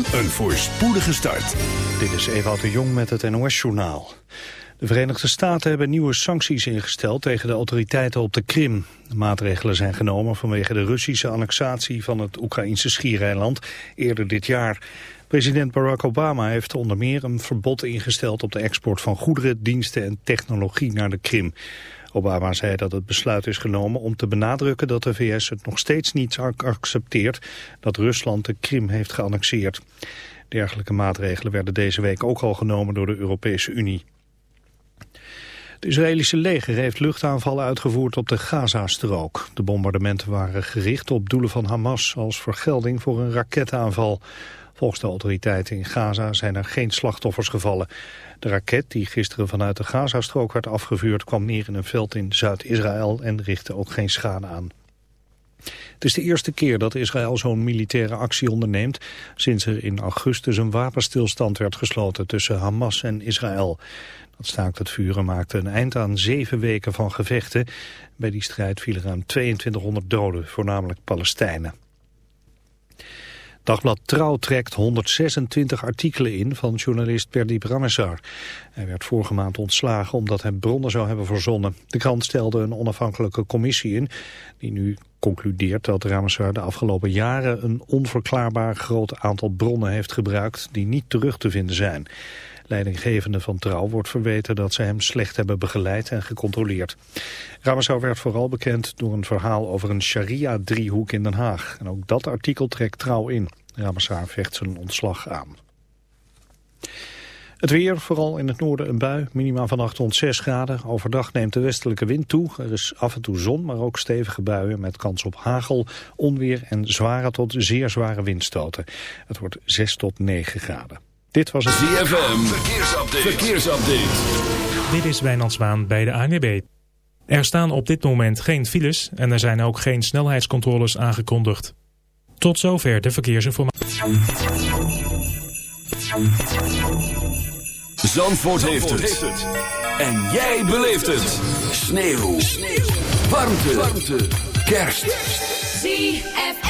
Een voorspoedige start. Dit is Ewout de Jong met het NOS-journaal. De Verenigde Staten hebben nieuwe sancties ingesteld tegen de autoriteiten op de Krim. Maatregelen zijn genomen vanwege de Russische annexatie van het Oekraïnse schiereiland eerder dit jaar. President Barack Obama heeft onder meer een verbod ingesteld op de export van goederen, diensten en technologie naar de Krim. Obama zei dat het besluit is genomen om te benadrukken dat de VS het nog steeds niet accepteert dat Rusland de Krim heeft geannexeerd. Dergelijke maatregelen werden deze week ook al genomen door de Europese Unie. Het Israëlische leger heeft luchtaanvallen uitgevoerd op de Gazastrook. De bombardementen waren gericht op doelen van Hamas als vergelding voor een raketaanval. Volgens de autoriteiten in Gaza zijn er geen slachtoffers gevallen. De raket die gisteren vanuit de Gazastrook werd afgevuurd kwam neer in een veld in Zuid-Israël en richtte ook geen schade aan. Het is de eerste keer dat Israël zo'n militaire actie onderneemt sinds er in augustus een wapenstilstand werd gesloten tussen Hamas en Israël. Dat staakt het vuren maakte een eind aan zeven weken van gevechten. Bij die strijd vielen ruim 2200 doden, voornamelijk Palestijnen. Dagblad Trouw trekt 126 artikelen in van journalist Perdip Ramessar. Hij werd vorige maand ontslagen omdat hij bronnen zou hebben verzonnen. De krant stelde een onafhankelijke commissie in die nu concludeert dat Ramessar de afgelopen jaren een onverklaarbaar groot aantal bronnen heeft gebruikt die niet terug te vinden zijn. Leidinggevende van Trouw wordt verweten dat ze hem slecht hebben begeleid en gecontroleerd. Ramazou werd vooral bekend door een verhaal over een sharia-driehoek in Den Haag. En ook dat artikel trekt Trouw in. Ramazar vecht zijn ontslag aan. Het weer, vooral in het noorden een bui, minima vannacht rond 6 graden. Overdag neemt de westelijke wind toe. Er is af en toe zon, maar ook stevige buien met kans op hagel, onweer en zware tot zeer zware windstoten. Het wordt 6 tot 9 graden. Dit was het ZFM. Verkeersupdate. Verkeersupdate. Dit is Wijnand Zwaan bij de ANWB. Er staan op dit moment geen files en er zijn ook geen snelheidscontroles aangekondigd. Tot zover de verkeersinformatie. Zandvoort, heeft, het. En jij beleeft het. Sneeuw. Sneeuw. Warmte. Warmte. Kerst. ZFM.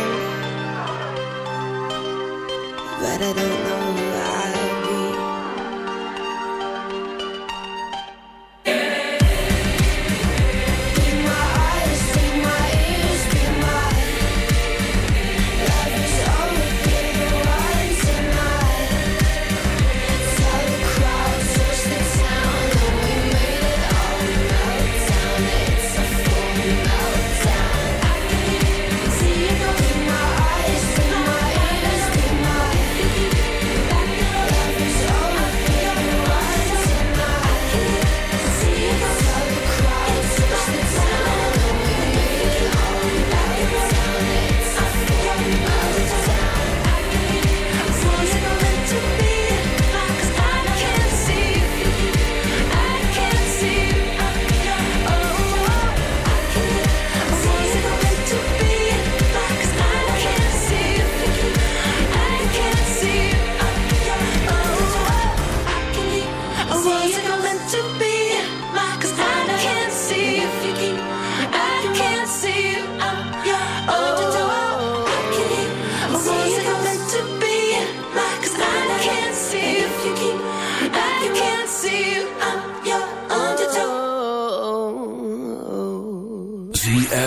I don't know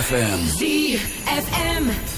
ZFM. ZFM.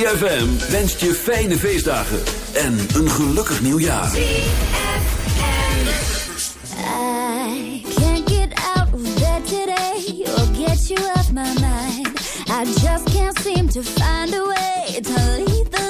ZFM wenst je fijne feestdagen en een gelukkig nieuwjaar. I can't get out of bed today or get you off my mind. I just can't seem to find a way to leave the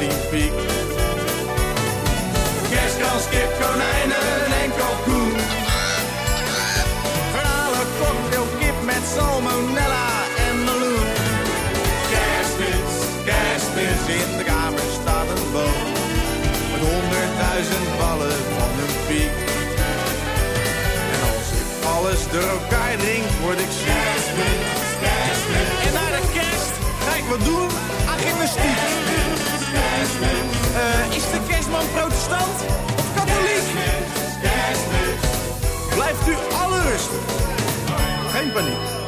15. Kerstkans, kip, konijnen en kalkoen. Verhalen, cocktail, kip met salmonella en meloen. Kerstmis, kerstmis, in de kamer staat een boom. Met honderdduizend ballen van een piek. En als ik alles door elkaar drink, word ik ziek. Kerstmis, kerstmis. En naar de kerst ga ik wat doen aan gymnastiek. Blijft u alle rustig. Geen paniek.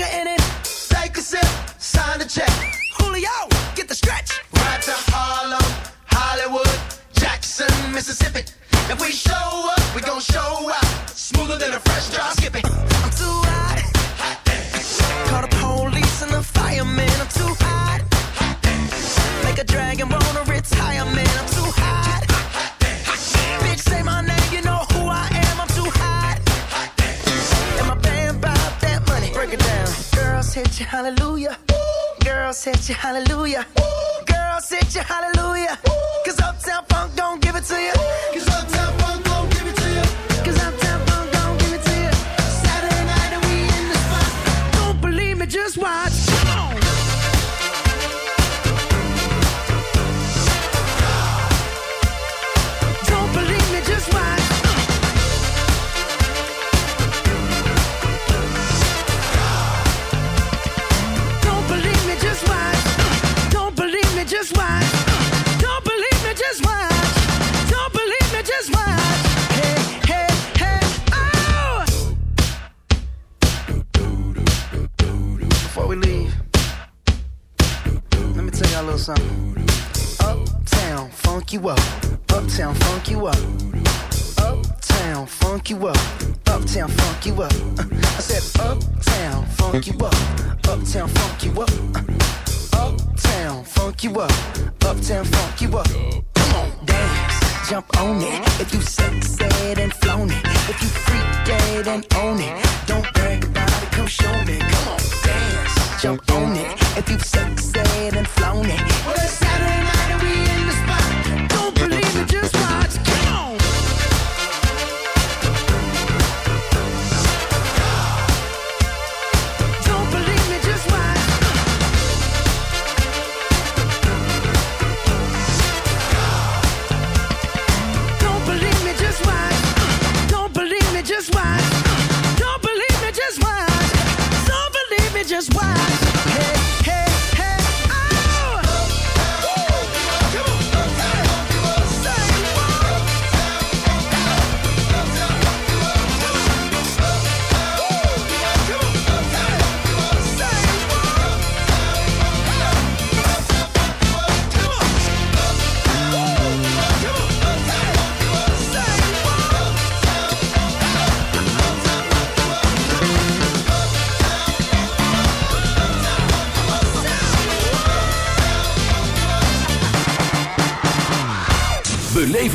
in. Take a sip, sign the check. Julio.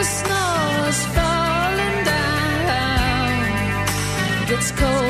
the snow is falling down. It's cold.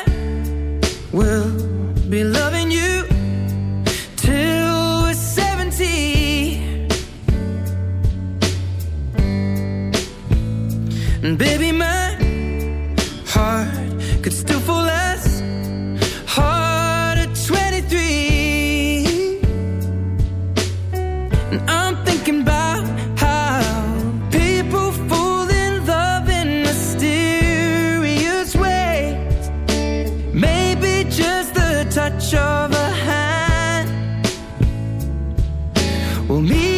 We'll be loving you till we're 70. And baby, my Only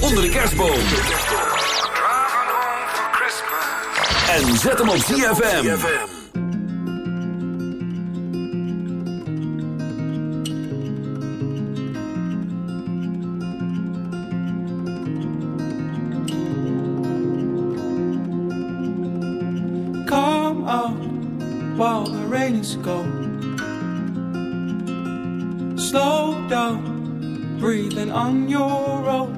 onder de kerstboom. En zet hem op ZFM. Come out while the rain is gone. Slow down, breathing on your own.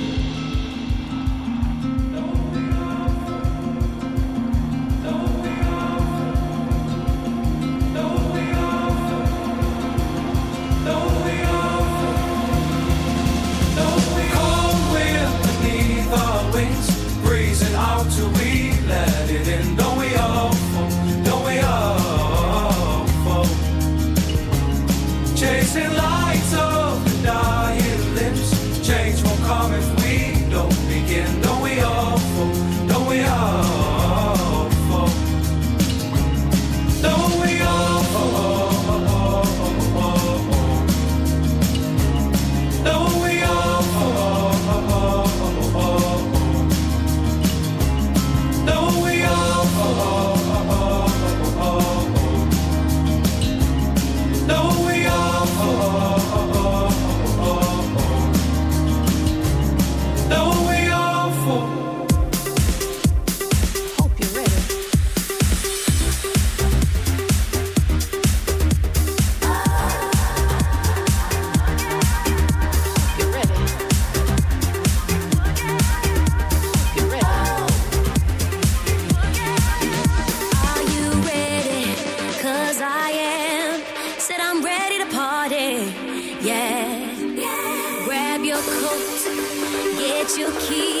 you'll keep.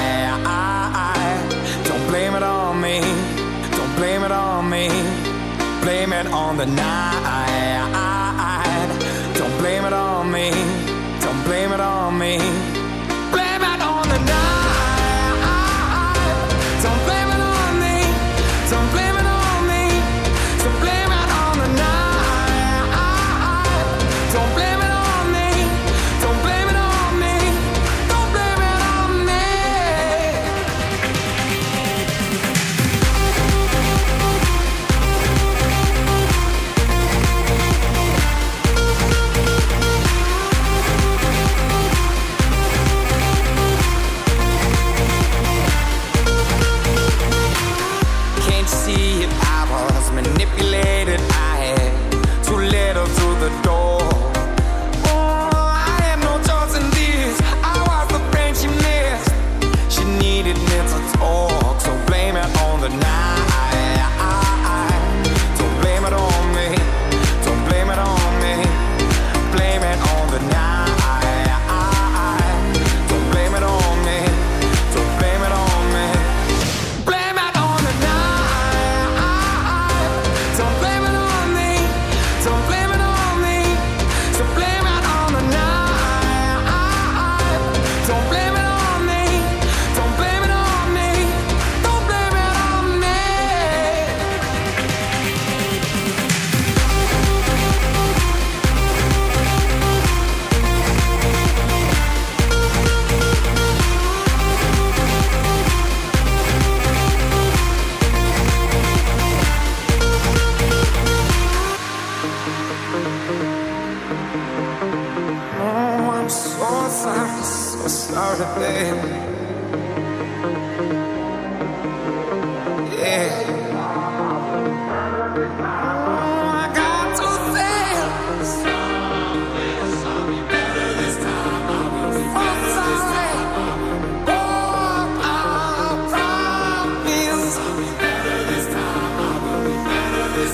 dreaming on the night.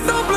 no blame.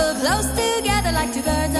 nestle close together like two birds